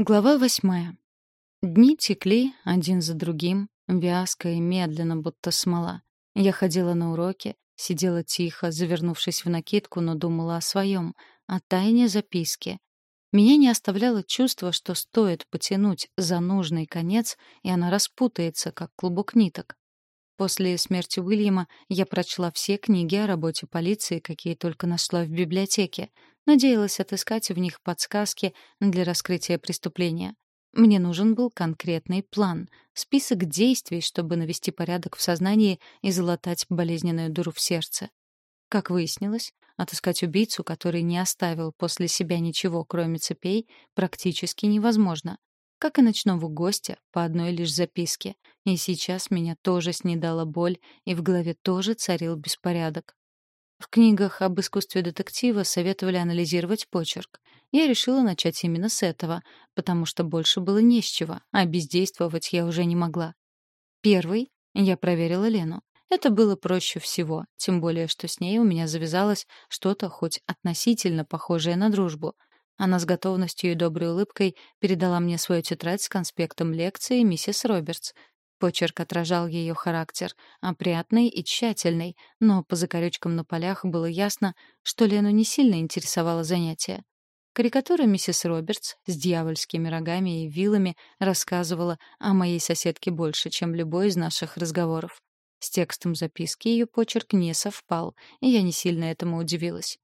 Глава восьмая. Дни текли один за другим, вязко и медленно, будто смола. Я ходила на уроки, сидела тихо, завернувшись в накидку, но думала о своем, о тайне записки. Меня не оставляло чувство, что стоит потянуть за нужный конец, и она распутается, как клубок ниток. После смерти Уильяма я прочла все книги о работе полиции, какие только нашла в библиотеке. Надеялась отыскать в них подсказки для раскрытия преступления. Мне нужен был конкретный план, список действий, чтобы навести порядок в сознании и залатать болезненную дыру в сердце. Как выяснилось, отыскать убийцу, который не оставил после себя ничего, кроме цепей, практически невозможно как и ночного гостя, по одной лишь записке. И сейчас меня тоже снедала боль, и в голове тоже царил беспорядок. В книгах об искусстве детектива советовали анализировать почерк. Я решила начать именно с этого, потому что больше было не с чего, а бездействовать я уже не могла. Первый я проверила Лену. Это было проще всего, тем более, что с ней у меня завязалось что-то хоть относительно похожее на дружбу — она с готовностью и доброй улыбкой передала мне свою тетрадь с конспектом лекции миссис Робертс. Почерк отражал ее характер, опрятный и тщательный, но по закорючкам на полях было ясно, что Лену не сильно интересовало занятие. Карикатура миссис Робертс с дьявольскими рогами и вилами рассказывала о моей соседке больше, чем любой из наших разговоров. С текстом записки ее почерк не совпал, и я не сильно этому удивилась.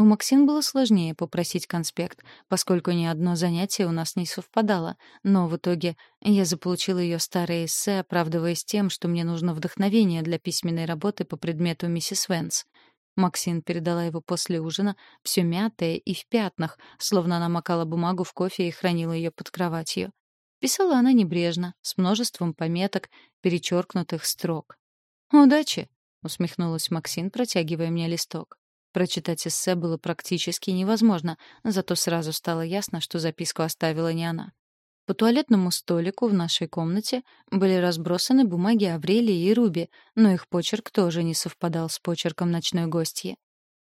У Максин было сложнее попросить конспект, поскольку ни одно занятие у нас не совпадало, но в итоге я заполучила ее старое эссе, оправдываясь тем, что мне нужно вдохновение для письменной работы по предмету миссис Венс. Максин передала его после ужина, все мятое и в пятнах, словно она макала бумагу в кофе и хранила ее под кроватью. Писала она небрежно, с множеством пометок, перечеркнутых строк. «Удачи!» — усмехнулась Максин, протягивая мне листок. Прочитать эссе было практически невозможно, зато сразу стало ясно, что записку оставила не она. По туалетному столику в нашей комнате были разбросаны бумаги Аврелии и Руби, но их почерк тоже не совпадал с почерком ночной гостьи.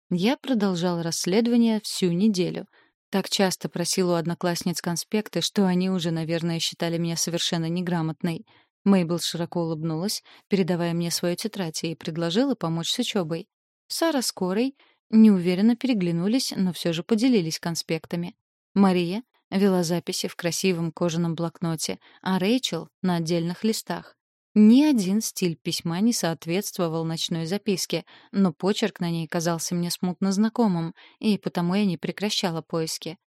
Я продолжала расследование всю неделю. Так часто просила у одноклассниц конспекты, что они уже, наверное, считали меня совершенно неграмотной. Мейбл широко улыбнулась, передавая мне свою тетрадь, и предложила помочь с учебой. Сара с Корой неуверенно переглянулись, но все же поделились конспектами. Мария вела записи в красивом кожаном блокноте, а Рэйчел — на отдельных листах. Ни один стиль письма не соответствовал ночной записке, но почерк на ней казался мне смутно знакомым, и потому я не прекращала поиски.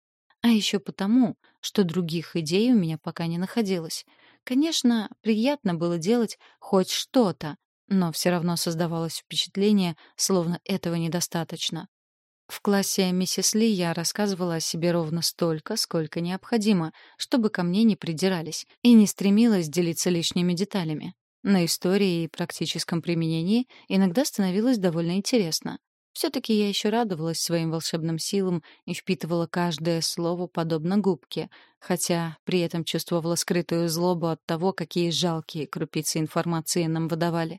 А еще потому, что других идей у меня пока не находилось. Конечно, приятно было делать хоть что-то, но все равно создавалось впечатление, словно этого недостаточно. В классе миссис Ли я рассказывала о себе ровно столько, сколько необходимо, чтобы ко мне не придирались, и не стремилась делиться лишними деталями. На истории и практическом применении иногда становилось довольно интересно. Все-таки я еще радовалась своим волшебным силам и впитывала каждое слово подобно губке, хотя при этом чувствовала скрытую злобу от того, какие жалкие крупицы информации нам выдавали.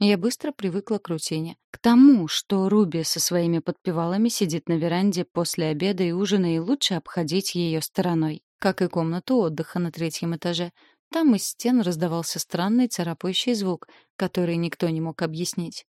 Я быстро привыкла к рутине. К тому, что Руби со своими подпевалами сидит на веранде после обеда и ужина, и лучше обходить ее стороной. Как и комнату отдыха на третьем этаже. Там из стен раздавался странный царапающий звук, который никто не мог объяснить.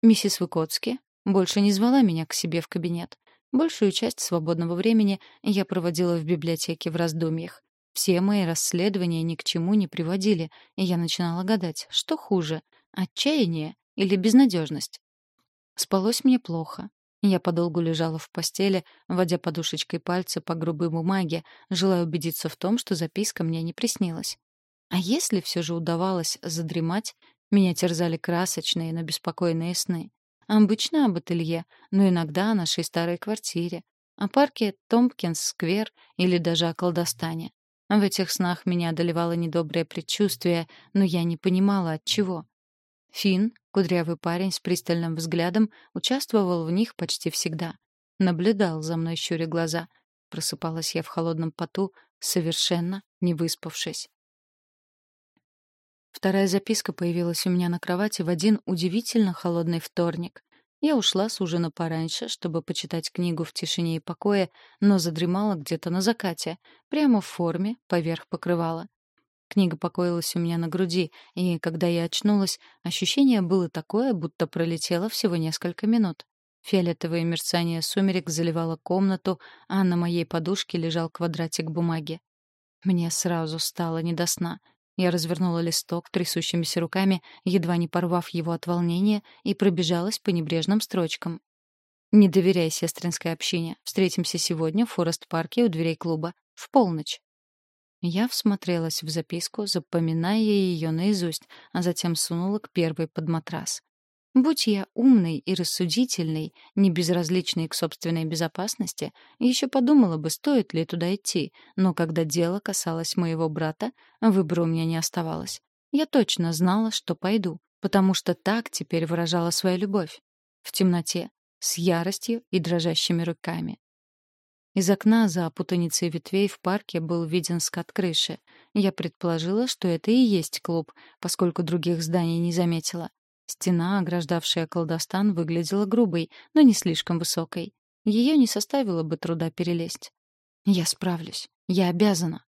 Миссис Выкоцки больше не звала меня к себе в кабинет. Большую часть свободного времени я проводила в библиотеке в раздумьях. Все мои расследования ни к чему не приводили, и я начинала гадать, что хуже — Отчаяние или безнадежность? Спалось мне плохо. Я подолгу лежала в постели, водя подушечкой пальца по грубой бумаге, желая убедиться в том, что записка мне не приснилась. А если все же удавалось задремать, меня терзали красочные, но беспокойные сны. Обычно об ателье, но иногда о нашей старой квартире, о парке Томпкинс-сквер или даже о колдостане. В этих снах меня одолевало недоброе предчувствие, но я не понимала, от чего. Фин, кудрявый парень с пристальным взглядом, участвовал в них почти всегда. Наблюдал за мной, щуря глаза. Просыпалась я в холодном поту, совершенно не выспавшись. Вторая записка появилась у меня на кровати в один удивительно холодный вторник. Я ушла с ужина пораньше, чтобы почитать книгу в тишине и покое, но задремала где-то на закате, прямо в форме, поверх покрывала. Книга покоилась у меня на груди, и когда я очнулась, ощущение было такое, будто пролетело всего несколько минут. Фиолетовое мерцание сумерек заливало комнату, а на моей подушке лежал квадратик бумаги. Мне сразу стало не до сна. Я развернула листок трясущимися руками, едва не порвав его от волнения, и пробежалась по небрежным строчкам. «Не доверяй сестринской общине. Встретимся сегодня в Форест-парке у дверей клуба. В полночь». Я всмотрелась в записку, запоминая ее наизусть, а затем сунула к первой под матрас. Будь я умной и рассудительной, не безразличной к собственной безопасности, еще подумала бы, стоит ли туда идти, но когда дело касалось моего брата, выбора у меня не оставалось. Я точно знала, что пойду, потому что так теперь выражала свою любовь. В темноте, с яростью и дрожащими руками. Из окна за путаницей ветвей в парке был виден скат крыши. Я предположила, что это и есть клуб, поскольку других зданий не заметила. Стена, ограждавшая колдостан, выглядела грубой, но не слишком высокой. Ее не составило бы труда перелезть. Я справлюсь. Я обязана.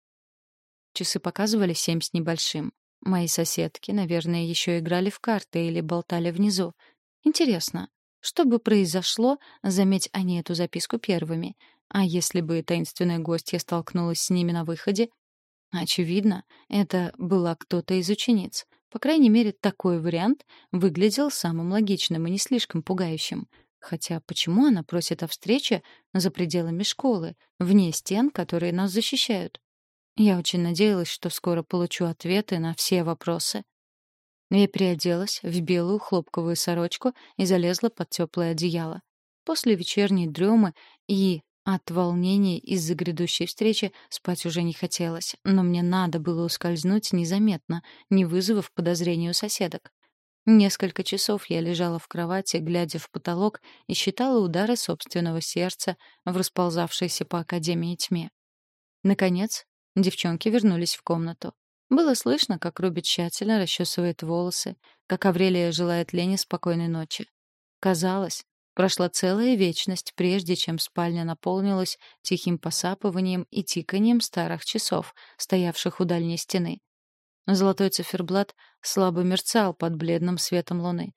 Часы показывали семь с небольшим. Мои соседки, наверное, еще играли в карты или болтали внизу. Интересно, что бы произошло, заметь они эту записку первыми. А если бы таинственная гостья столкнулась с ними на выходе? Очевидно, это была кто-то из учениц. По крайней мере, такой вариант выглядел самым логичным и не слишком пугающим. Хотя почему она просит о встрече за пределами школы, вне стен, которые нас защищают? Я очень надеялась, что скоро получу ответы на все вопросы. Я переоделась в белую хлопковую сорочку и залезла под теплое одеяло. После вечерней дремы и от волнения из-за грядущей встречи спать уже не хотелось, но мне надо было ускользнуть незаметно, не вызвав подозрений у соседок. Несколько часов я лежала в кровати, глядя в потолок, и считала удары собственного сердца в расползавшейся по академии тьме. Наконец, девчонки вернулись в комнату. Было слышно, как Руби тщательно расчесывает волосы, как Аврелия желает Лене спокойной ночи. Казалось, Прошла целая вечность, прежде чем спальня наполнилась тихим посапыванием и тиканием старых часов, стоявших у дальней стены. Золотой циферблат слабо мерцал под бледным светом луны.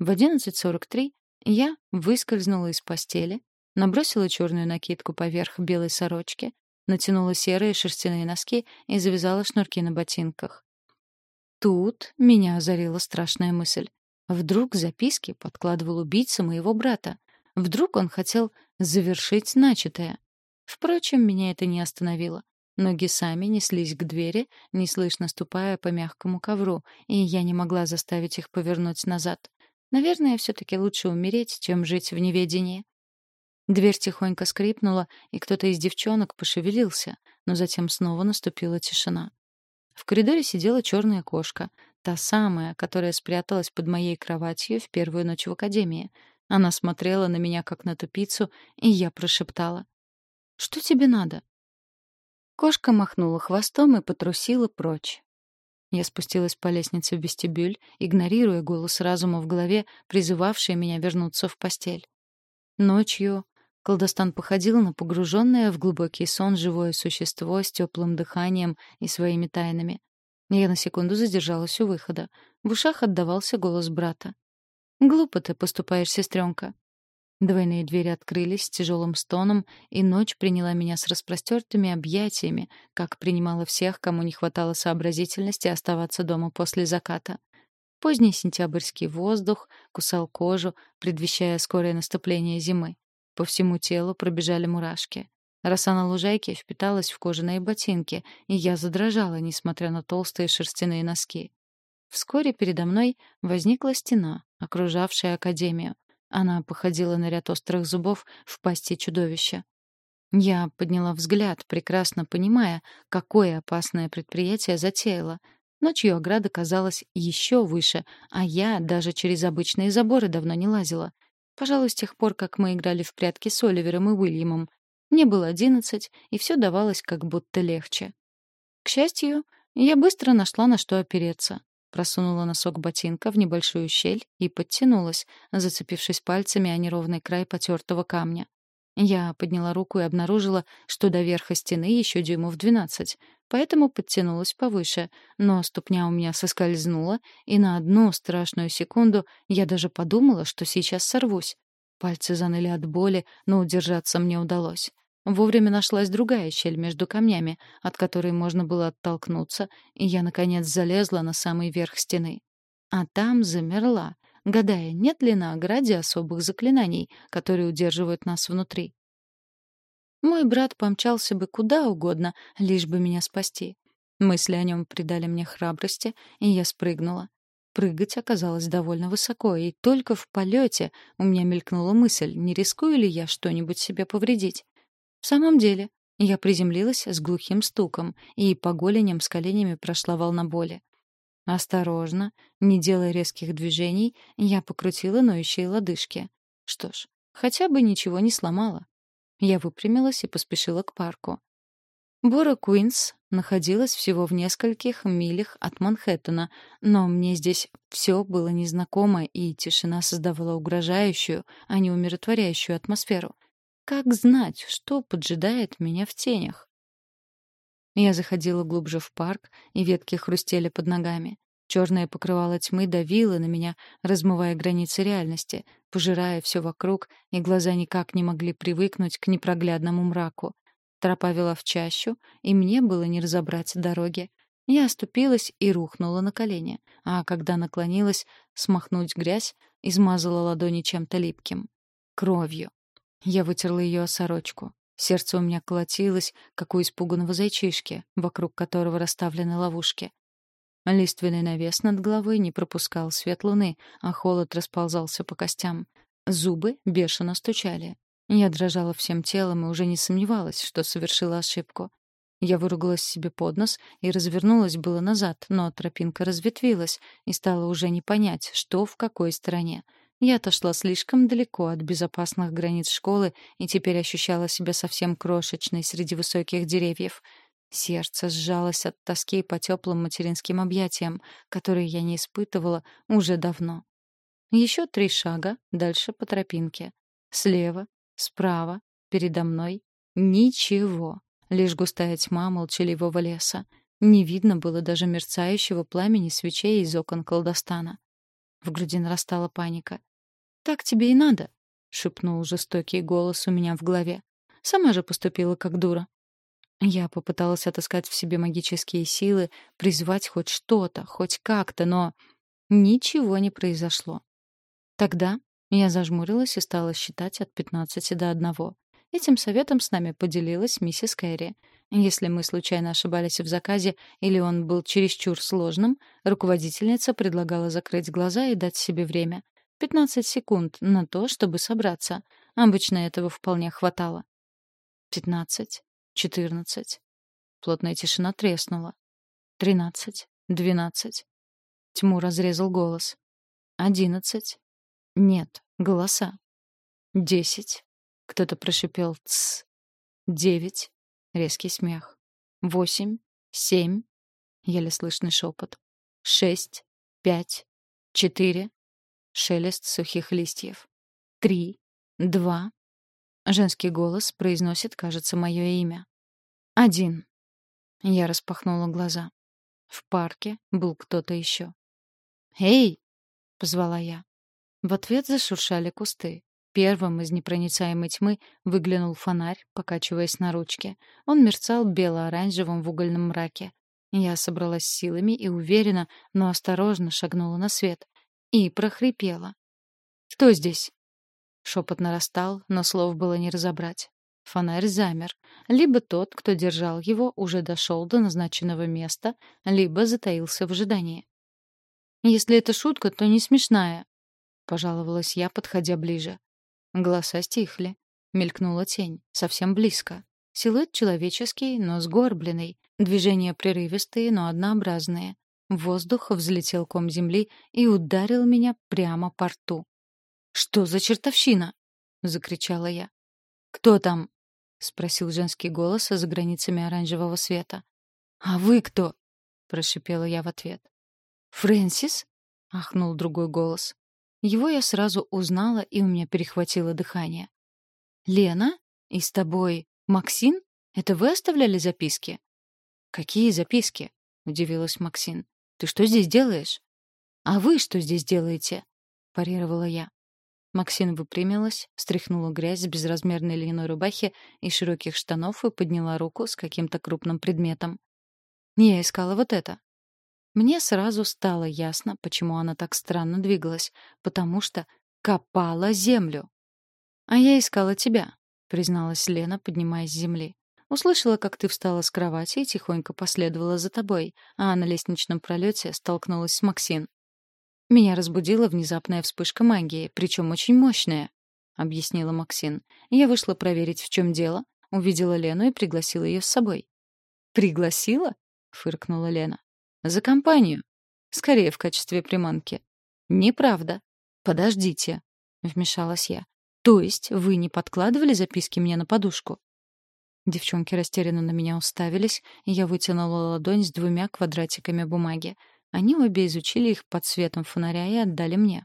В 11.43 я выскользнула из постели, набросила черную накидку поверх белой сорочки, натянула серые шерстяные носки и завязала шнурки на ботинках. Тут меня озарила страшная мысль. Вдруг записки подкладывал убийца моего брата. Вдруг он хотел завершить начатое. Впрочем, меня это не остановило. Ноги сами неслись к двери, неслышно ступая по мягкому ковру, и я не могла заставить их повернуть назад. Наверное, все-таки лучше умереть, чем жить в неведении. Дверь тихонько скрипнула, и кто-то из девчонок пошевелился, но затем снова наступила тишина. В коридоре сидела черная кошка, Та самая, которая спряталась под моей кроватью в первую ночь в академии. Она смотрела на меня как на тупицу, и я прошептала: "Что тебе надо?" Кошка махнула хвостом и потрусила прочь. Я спустилась по лестнице в вестибюль, игнорируя голос разума в голове, призывавший меня вернуться в постель. Ночью колдостан походил на погруженное в глубокий сон живое существо с теплым дыханием и своими тайнами. Я на секунду задержалась у выхода. В ушах отдавался голос брата. «Глупо ты поступаешь, сестренка». Двойные двери открылись с тяжелым стоном, и ночь приняла меня с распростертыми объятиями, как принимала всех, кому не хватало сообразительности оставаться дома после заката. Поздний сентябрьский воздух кусал кожу, предвещая скорое наступление зимы. По всему телу пробежали мурашки. Роса на лужайке впиталась в кожаные ботинки, и я задрожала, несмотря на толстые шерстяные носки. Вскоре передо мной возникла стена, окружавшая академию. Она походила на ряд острых зубов в пасти чудовища. Я подняла взгляд, прекрасно понимая, какое опасное предприятие затеяла. Ночью ограда казалась еще выше, а я даже через обычные заборы давно не лазила. Пожалуй, с тех пор, как мы играли в прятки с Оливером и Уильямом, мне было одиннадцать, и все давалось как будто легче. К счастью, я быстро нашла на что опереться. Просунула носок ботинка в небольшую щель и подтянулась, зацепившись пальцами о неровный край потертого камня. Я подняла руку и обнаружила, что до верха стены еще дюймов двенадцать, поэтому подтянулась повыше, но ступня у меня соскользнула, и на одну страшную секунду я даже подумала, что сейчас сорвусь. Пальцы заныли от боли, но удержаться мне удалось. Вовремя нашлась другая щель между камнями, от которой можно было оттолкнуться, и я, наконец, залезла на самый верх стены. А там замерла, гадая, нет ли на ограде особых заклинаний, которые удерживают нас внутри. Мой брат помчался бы куда угодно, лишь бы меня спасти. Мысли о нем придали мне храбрости, и я спрыгнула. Прыгать оказалось довольно высоко, и только в полете у меня мелькнула мысль, не рискую ли я что-нибудь себе повредить. В самом деле, я приземлилась с глухим стуком, и по голеням с коленями прошла волна боли. Осторожно, не делая резких движений, я покрутила ноющие лодыжки. Что ж, хотя бы ничего не сломала. Я выпрямилась и поспешила к парку. Бора Куинс находилась всего в нескольких милях от Манхэттена, но мне здесь все было незнакомо, и тишина создавала угрожающую, а не умиротворяющую атмосферу. Как знать, что поджидает меня в тенях? Я заходила глубже в парк, и ветки хрустели под ногами. Черное покрывало тьмы давило на меня, размывая границы реальности, пожирая все вокруг, и глаза никак не могли привыкнуть к непроглядному мраку. Тропа вела в чащу, и мне было не разобрать дороги. Я оступилась и рухнула на колени, а когда наклонилась смахнуть грязь, измазала ладони чем-то липким. Кровью. Я вытерла ее о сорочку. Сердце у меня колотилось, как у испуганного зайчишки, вокруг которого расставлены ловушки. Лиственный навес над головой не пропускал свет луны, а холод расползался по костям. Зубы бешено стучали. Я дрожала всем телом и уже не сомневалась, что совершила ошибку. Я выругалась себе под нос и развернулась было назад, но тропинка разветвилась, и стало уже не понять, что в какой стороне — я отошла слишком далеко от безопасных границ школы и теперь ощущала себя совсем крошечной среди высоких деревьев. Сердце сжалось от тоски по теплым материнским объятиям, которые я не испытывала уже давно. Еще три шага дальше по тропинке. Слева, справа, передо мной — ничего. Лишь густая тьма молчаливого леса. Не видно было даже мерцающего пламени свечей из окон колдостана. В груди нарастала паника. «Так тебе и надо», — шепнул жестокий голос у меня в голове. Сама же поступила как дура. Я попыталась отыскать в себе магические силы, призвать хоть что-то, хоть как-то, но ничего не произошло. Тогда я зажмурилась и стала считать от пятнадцати до одного. Этим советом с нами поделилась миссис Кэрри. Если мы случайно ошибались в заказе или он был чересчур сложным, руководительница предлагала закрыть глаза и дать себе время. 15 секунд на то, чтобы собраться. Обычно этого вполне хватало. 15, 14. Плотная тишина треснула. 13, 12. Тьму разрезал голос. 11. Нет, голоса. 10. Кто-то прошипел «ц». 9. Резкий смех. 8. 7. Еле слышный шепот. 6. 5. 4. Шелест сухих листьев. Три, два. Женский голос произносит, кажется, мое имя. Один. Я распахнула глаза. В парке был кто-то еще. «Эй!» — позвала я. В ответ зашуршали кусты. Первым из непроницаемой тьмы выглянул фонарь, покачиваясь на ручке. Он мерцал бело-оранжевым в угольном мраке. Я собралась силами и уверенно, но осторожно шагнула на свет и прохрипела. «Кто здесь?» Шепот нарастал, но слов было не разобрать. Фонарь замер. Либо тот, кто держал его, уже дошел до назначенного места, либо затаился в ожидании. «Если это шутка, то не смешная», — пожаловалась я, подходя ближе. Голоса стихли. Мелькнула тень, совсем близко. Силуэт человеческий, но сгорбленный. Движения прерывистые, но однообразные. Воздух взлетел ком земли и ударил меня прямо по рту. «Что за чертовщина?» — закричала я. «Кто там?» — спросил женский голос за границами оранжевого света. «А вы кто?» — прошипела я в ответ. «Фрэнсис?» — ахнул другой голос. Его я сразу узнала, и у меня перехватило дыхание. «Лена? И с тобой Максин? Это вы оставляли записки?» «Какие записки?» — удивилась Максин. «Ты что здесь делаешь?» «А вы что здесь делаете?» — парировала я. Максин выпрямилась, стряхнула грязь с безразмерной льняной рубахи и широких штанов и подняла руку с каким-то крупным предметом. «Я искала вот это». Мне сразу стало ясно, почему она так странно двигалась, потому что копала землю. «А я искала тебя», — призналась Лена, поднимаясь с земли. Услышала, как ты встала с кровати и тихонько последовала за тобой, а на лестничном пролете столкнулась с Максин. Меня разбудила внезапная вспышка магии, причем очень мощная, объяснила Максин. Я вышла проверить, в чем дело, увидела Лену и пригласила ее с собой. Пригласила? фыркнула Лена. За компанию. Скорее в качестве приманки. Неправда. Подождите, вмешалась я. То есть вы не подкладывали записки мне на подушку? Девчонки растерянно на меня уставились, и я вытянула ладонь с двумя квадратиками бумаги. Они обе изучили их под светом фонаря и отдали мне.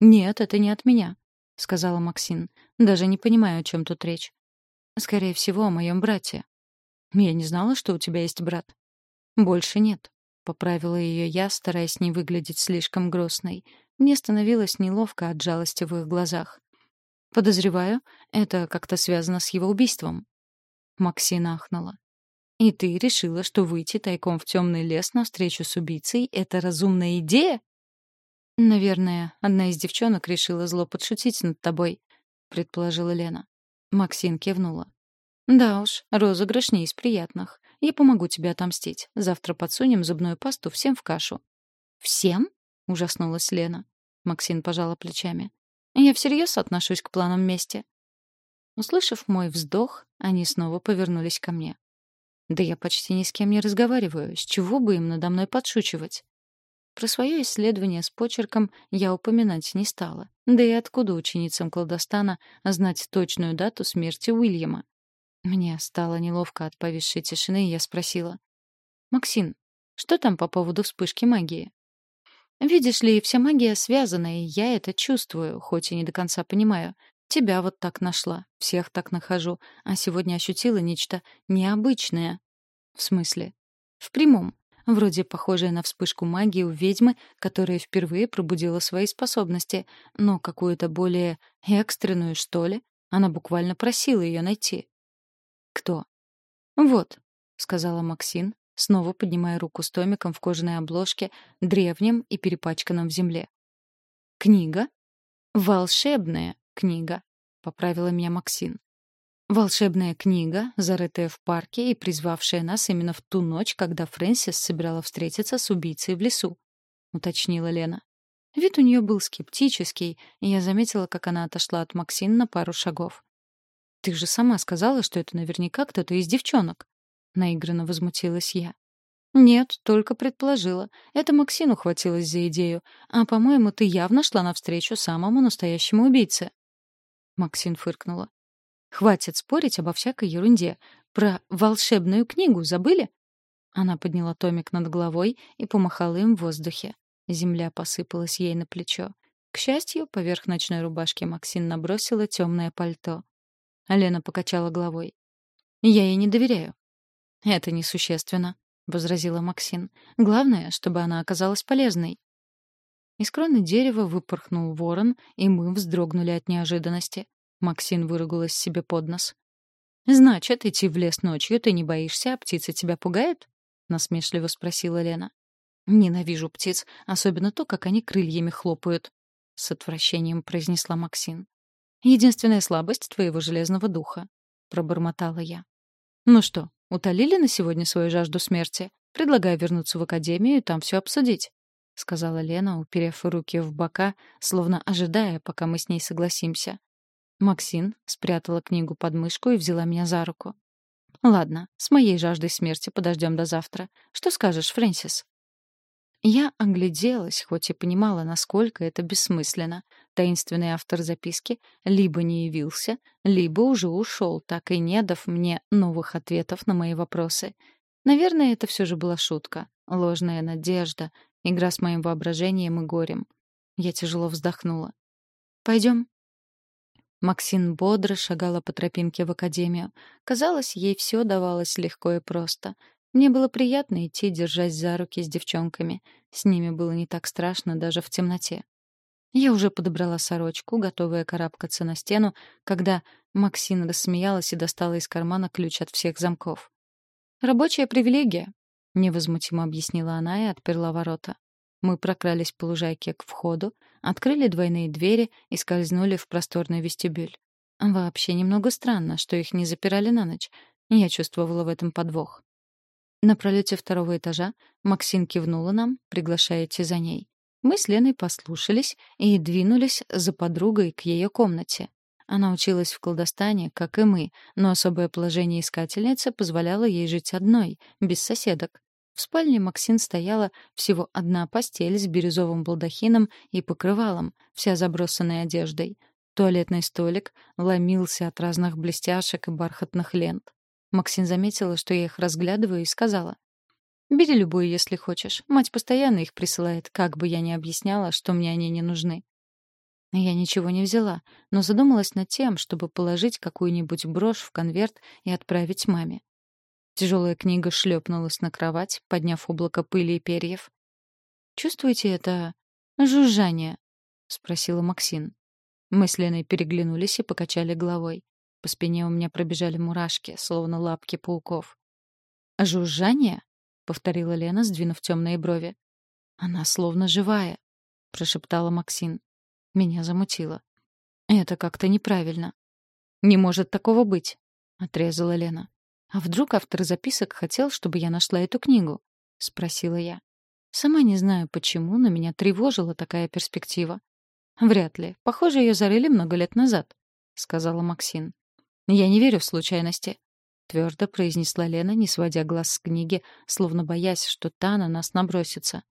«Нет, это не от меня», — сказала Максин. «Даже не понимаю, о чем тут речь. Скорее всего, о моем брате». «Я не знала, что у тебя есть брат». «Больше нет», — поправила ее я, стараясь не выглядеть слишком грустной. Мне становилось неловко от жалости в их глазах. «Подозреваю, это как-то связано с его убийством». Максина ахнула. И ты решила, что выйти тайком в темный лес на встречу с убийцей — это разумная идея? Наверное, одна из девчонок решила зло подшутить над тобой, предположила Лена. Максин кивнула. Да уж, розыгрыш не из приятных. Я помогу тебе отомстить. Завтра подсунем зубную пасту всем в кашу. Всем? ужаснулась Лена. Максин пожала плечами. Я всерьез отношусь к планам мести. Услышав мой вздох, они снова повернулись ко мне. Да я почти ни с кем не разговариваю. С чего бы им надо мной подшучивать? Про свое исследование с почерком я упоминать не стала. Да и откуда ученицам кладостана знать точную дату смерти Уильяма? Мне стало неловко от повисшей тишины, и я спросила. «Максим, что там по поводу вспышки магии?» «Видишь ли, вся магия связана, и я это чувствую, хоть и не до конца понимаю. Тебя вот так нашла, всех так нахожу, а сегодня ощутила нечто необычное. В смысле? В прямом. Вроде похожее на вспышку магии у ведьмы, которая впервые пробудила свои способности, но какую-то более экстренную, что ли. Она буквально просила ее найти. «Кто?» «Вот», — сказала Максин, снова поднимая руку с томиком в кожаной обложке, древнем и перепачканном в земле. «Книга? Волшебная книга», — поправила меня Максин. Волшебная книга, зарытая в парке и призвавшая нас именно в ту ночь, когда Фрэнсис собирала встретиться с убийцей в лесу, уточнила Лена. Вид у нее был скептический, и я заметила, как она отошла от Максин на пару шагов. Ты же сама сказала, что это наверняка кто-то из девчонок, наигранно возмутилась я. Нет, только предположила. Это Максин ухватилась за идею, а, по-моему, ты явно шла навстречу самому настоящему убийце. Максин фыркнула. Хватит спорить обо всякой ерунде. Про волшебную книгу забыли? Она подняла томик над головой и помахала им в воздухе. Земля посыпалась ей на плечо. К счастью, поверх ночной рубашки Максин набросила темное пальто. Алена покачала головой. «Я ей не доверяю». «Это несущественно», — возразила Максин. «Главное, чтобы она оказалась полезной». Из кроны дерева выпорхнул ворон, и мы вздрогнули от неожиданности. Максин выругалась себе под нос. «Значит, идти в лес ночью ты не боишься, а птица тебя пугает?» — насмешливо спросила Лена. «Ненавижу птиц, особенно то, как они крыльями хлопают», — с отвращением произнесла Максин. «Единственная слабость твоего железного духа», — пробормотала я. «Ну что, утолили на сегодня свою жажду смерти? Предлагаю вернуться в академию и там все обсудить», — сказала Лена, уперев руки в бока, словно ожидая, пока мы с ней согласимся. Максин спрятала книгу под мышку и взяла меня за руку. «Ладно, с моей жаждой смерти подождем до завтра. Что скажешь, Фрэнсис?» Я огляделась, хоть и понимала, насколько это бессмысленно. Таинственный автор записки либо не явился, либо уже ушел, так и не дав мне новых ответов на мои вопросы. Наверное, это все же была шутка, ложная надежда, игра с моим воображением и горем. Я тяжело вздохнула. «Пойдем?» Максин бодро шагала по тропинке в академию. Казалось, ей все давалось легко и просто. Мне было приятно идти, держась за руки с девчонками. С ними было не так страшно даже в темноте. Я уже подобрала сорочку, готовая карабкаться на стену, когда Максин рассмеялась и достала из кармана ключ от всех замков. «Рабочая привилегия», — невозмутимо объяснила она и отперла ворота. Мы прокрались по лужайке к входу, открыли двойные двери и скользнули в просторный вестибюль. Вообще немного странно, что их не запирали на ночь. Я чувствовала в этом подвох. На пролете второго этажа Максин кивнула нам, приглашая идти за ней. Мы с Леной послушались и двинулись за подругой к ее комнате. Она училась в колдостане, как и мы, но особое положение искательницы позволяло ей жить одной, без соседок. В спальне Максин стояла всего одна постель с бирюзовым балдахином и покрывалом, вся забросанная одеждой. Туалетный столик ломился от разных блестяшек и бархатных лент. Максин заметила, что я их разглядываю, и сказала. Бери любую, если хочешь. Мать постоянно их присылает, как бы я ни объясняла, что мне они не нужны. Я ничего не взяла, но задумалась над тем, чтобы положить какую-нибудь брошь в конверт и отправить маме. Тяжелая книга шлепнулась на кровать, подняв облако пыли и перьев. «Чувствуете это жужжание?» — спросила Максин. Мы с Леной переглянулись и покачали головой. По спине у меня пробежали мурашки, словно лапки пауков. «Жужжание?» — повторила Лена, сдвинув темные брови. «Она словно живая», — прошептала Максин. Меня замутило. «Это как-то неправильно». «Не может такого быть», — отрезала Лена. «А вдруг автор записок хотел, чтобы я нашла эту книгу?» — спросила я. Сама не знаю почему, но меня тревожила такая перспектива. «Вряд ли. Похоже, ее зарыли много лет назад», — сказала Максин. «Я не верю в случайности. — твердо произнесла Лена, не сводя глаз с книги, словно боясь, что та на нас набросится.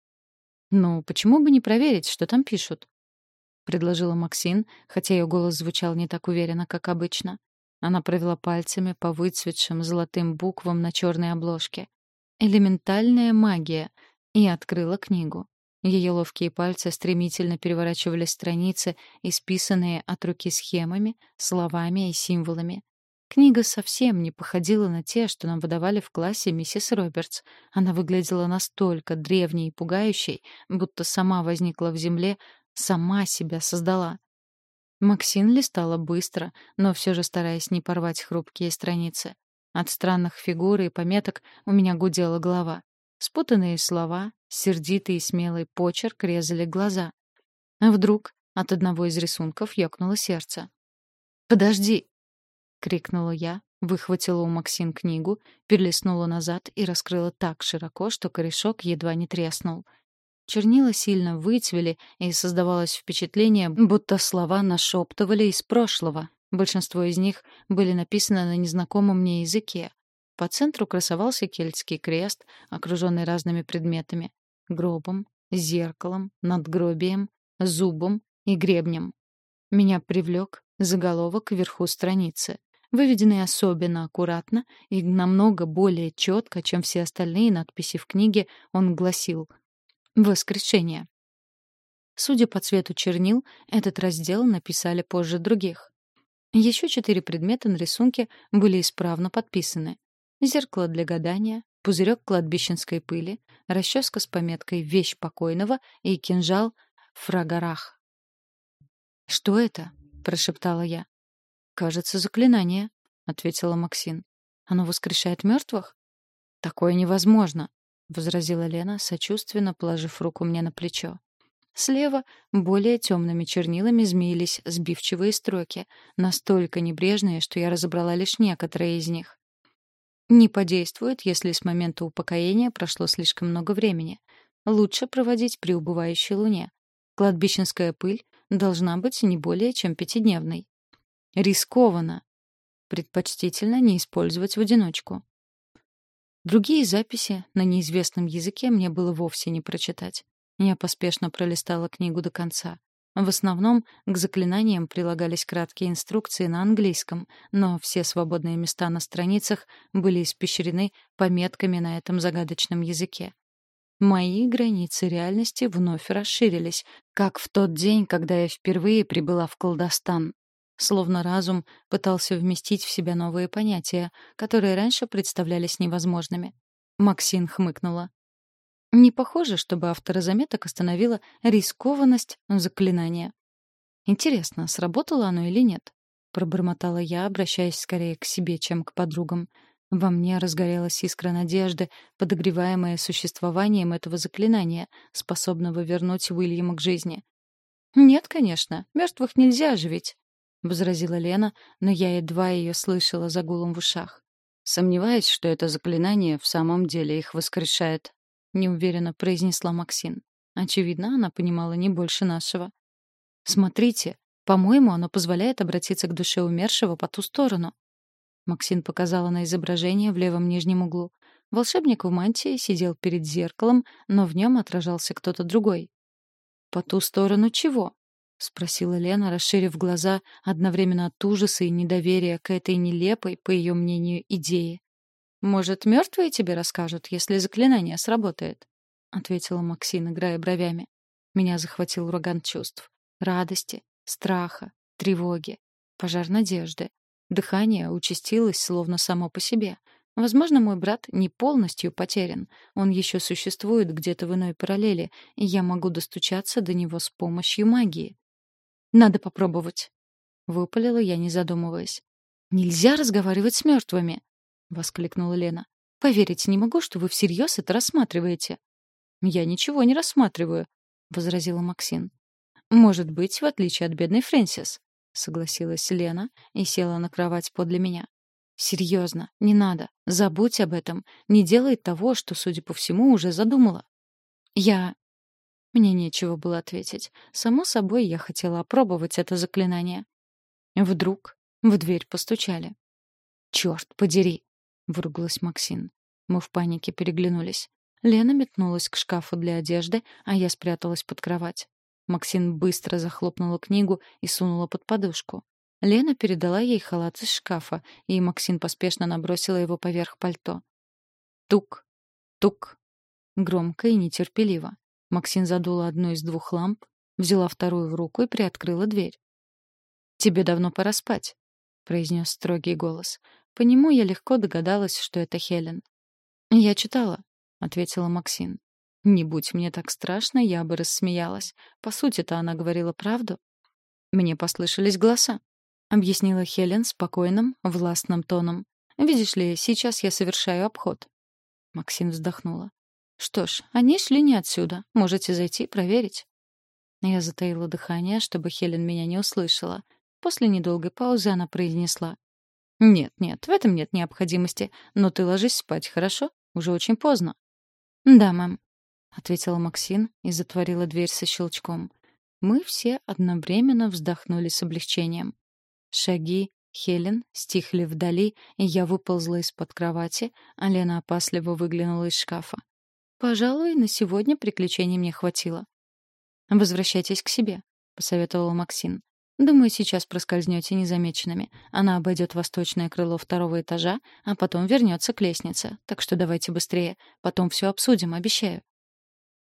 «Ну, почему бы не проверить, что там пишут?» — предложила Максин, хотя ее голос звучал не так уверенно, как обычно. Она провела пальцами по выцветшим золотым буквам на черной обложке. «Элементальная магия» и открыла книгу. Ее ловкие пальцы стремительно переворачивали страницы, исписанные от руки схемами, словами и символами. Книга совсем не походила на те, что нам выдавали в классе миссис Робертс. Она выглядела настолько древней и пугающей, будто сама возникла в земле, сама себя создала. Максин листала быстро, но все же стараясь не порвать хрупкие страницы. От странных фигур и пометок у меня гудела голова. Спутанные слова, сердитый и смелый почерк резали глаза. А вдруг от одного из рисунков ёкнуло сердце. «Подожди!» крикнула я, выхватила у Максин книгу, перелистнула назад и раскрыла так широко, что корешок едва не треснул. Чернила сильно выцвели, и создавалось впечатление, будто слова нашептывали из прошлого. Большинство из них были написаны на незнакомом мне языке. По центру красовался кельтский крест, окруженный разными предметами — гробом, зеркалом, надгробием, зубом и гребнем. Меня привлек заголовок вверху страницы выведенный особенно аккуратно и намного более четко, чем все остальные надписи в книге, он гласил «Воскрешение». Судя по цвету чернил, этот раздел написали позже других. Еще четыре предмета на рисунке были исправно подписаны. Зеркало для гадания, пузырек кладбищенской пыли, расческа с пометкой «Вещь покойного» и кинжал «Фрагарах». «Что это?» — прошептала я. «Кажется, заклинание», — ответила Максин. «Оно воскрешает мертвых?» «Такое невозможно», — возразила Лена, сочувственно положив руку мне на плечо. Слева более темными чернилами змеились сбивчивые строки, настолько небрежные, что я разобрала лишь некоторые из них. Не подействует, если с момента упокоения прошло слишком много времени. Лучше проводить при убывающей луне. Кладбищенская пыль должна быть не более чем пятидневной. Рискованно. Предпочтительно не использовать в одиночку. Другие записи на неизвестном языке мне было вовсе не прочитать. Я поспешно пролистала книгу до конца. В основном к заклинаниям прилагались краткие инструкции на английском, но все свободные места на страницах были испещрены пометками на этом загадочном языке. Мои границы реальности вновь расширились, как в тот день, когда я впервые прибыла в Колдостан. Словно разум пытался вместить в себя новые понятия, которые раньше представлялись невозможными. Максин хмыкнула. Не похоже, чтобы автора заметок остановила рискованность заклинания. Интересно, сработало оно или нет? Пробормотала я, обращаясь скорее к себе, чем к подругам. Во мне разгорелась искра надежды, подогреваемая существованием этого заклинания, способного вернуть Уильяма к жизни. «Нет, конечно, мертвых нельзя оживить», — возразила Лена, но я едва ее слышала за гулом в ушах. Сомневаюсь, что это заклинание в самом деле их воскрешает неуверенно произнесла Максин. Очевидно, она понимала не больше нашего. Смотрите, по-моему, оно позволяет обратиться к душе умершего по ту сторону. Максин показала на изображение в левом нижнем углу. Волшебник в мантии сидел перед зеркалом, но в нем отражался кто-то другой. «По ту сторону чего?» — спросила Лена, расширив глаза одновременно от ужаса и недоверия к этой нелепой, по ее мнению, идее. «Может, мертвые тебе расскажут, если заклинание сработает?» — ответила Максин, играя бровями. Меня захватил ураган чувств. Радости, страха, тревоги, пожар надежды. Дыхание участилось словно само по себе. Возможно, мой брат не полностью потерян. Он еще существует где-то в иной параллели, и я могу достучаться до него с помощью магии. «Надо попробовать», — выпалила я, не задумываясь. «Нельзя разговаривать с мертвыми», воскликнула Лена. Поверить не могу, что вы всерьез это рассматриваете. Я ничего не рассматриваю, возразила Максин. Может быть, в отличие от бедной Фрэнсис, согласилась Лена и села на кровать подле меня. Серьезно, не надо. Забудь об этом. Не делай того, что, судя по всему, уже задумала. Я мне нечего было ответить. Само собой, я хотела опробовать это заклинание. Вдруг в дверь постучали. Черт подери, — выругалась Максин. Мы в панике переглянулись. Лена метнулась к шкафу для одежды, а я спряталась под кровать. Максин быстро захлопнула книгу и сунула под подушку. Лена передала ей халат из шкафа, и Максин поспешно набросила его поверх пальто. Тук, тук. Громко и нетерпеливо. Максин задула одну из двух ламп, взяла вторую в руку и приоткрыла дверь. «Тебе давно пора спать», — произнес строгий голос. По нему я легко догадалась, что это Хелен. «Я читала», — ответила Максин. «Не будь мне так страшно, я бы рассмеялась. По сути-то она говорила правду». «Мне послышались голоса», — объяснила Хелен спокойным, властным тоном. «Видишь ли, сейчас я совершаю обход». Максин вздохнула. «Что ж, они шли не отсюда. Можете зайти проверить». Я затаила дыхание, чтобы Хелен меня не услышала. После недолгой паузы она произнесла. «Нет, нет, в этом нет необходимости. Но ты ложись спать, хорошо? Уже очень поздно». «Да, мэм», — ответила Максин и затворила дверь со щелчком. Мы все одновременно вздохнули с облегчением. Шаги Хелен стихли вдали, и я выползла из-под кровати, а Лена опасливо выглянула из шкафа. Пожалуй, на сегодня приключений мне хватило. «Возвращайтесь к себе», — посоветовала Максин. Думаю, сейчас проскользнете незамеченными. Она обойдет восточное крыло второго этажа, а потом вернется к лестнице. Так что давайте быстрее. Потом все обсудим, обещаю.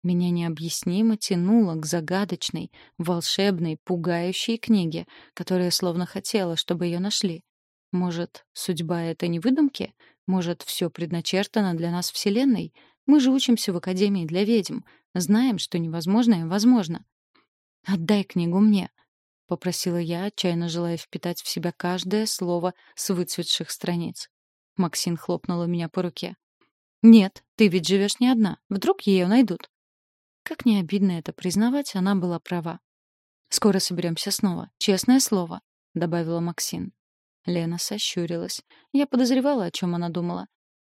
Меня необъяснимо тянуло к загадочной, волшебной, пугающей книге, которая словно хотела, чтобы ее нашли. Может, судьба — это не выдумки? Может, все предначертано для нас Вселенной? Мы же учимся в Академии для ведьм. Знаем, что невозможное возможно. «Отдай книгу мне», — попросила я, отчаянно желая впитать в себя каждое слово с выцветших страниц. Максин хлопнула меня по руке. «Нет, ты ведь живешь не одна. Вдруг ее найдут». Как не обидно это признавать, она была права. «Скоро соберемся снова. Честное слово», — добавила Максин. Лена сощурилась. Я подозревала, о чем она думала.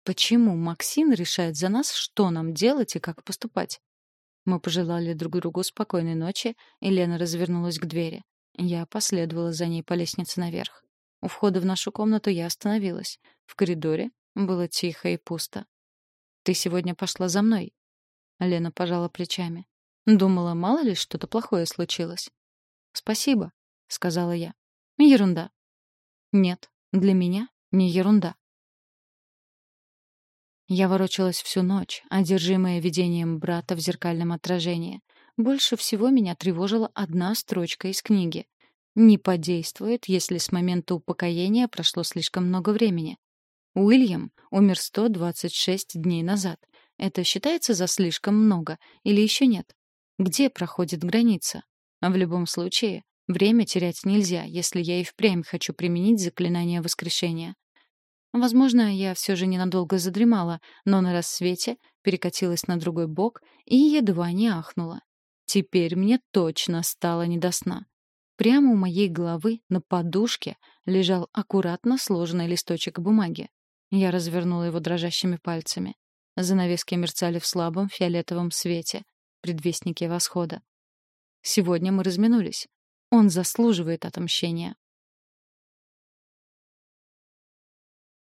Почему Максин решает за нас, что нам делать и как поступать? Мы пожелали друг другу спокойной ночи, и Лена развернулась к двери. Я последовала за ней по лестнице наверх. У входа в нашу комнату я остановилась. В коридоре было тихо и пусто. «Ты сегодня пошла за мной?» Лена пожала плечами. Думала, мало ли что-то плохое случилось. «Спасибо», — сказала я. «Ерунда». «Нет, для меня не ерунда». Я ворочалась всю ночь, одержимая видением брата в зеркальном отражении. Больше всего меня тревожила одна строчка из книги. Не подействует, если с момента упокоения прошло слишком много времени. Уильям умер 126 дней назад. Это считается за слишком много или еще нет? Где проходит граница? В любом случае, время терять нельзя, если я и впрямь хочу применить заклинание воскрешения. Возможно, я все же ненадолго задремала, но на рассвете перекатилась на другой бок и едва не ахнула. Теперь мне точно стало не до сна. Прямо у моей головы на подушке лежал аккуратно сложенный листочек бумаги. Я развернула его дрожащими пальцами. Занавески мерцали в слабом фиолетовом свете, предвестники восхода. Сегодня мы разминулись. Он заслуживает отомщения.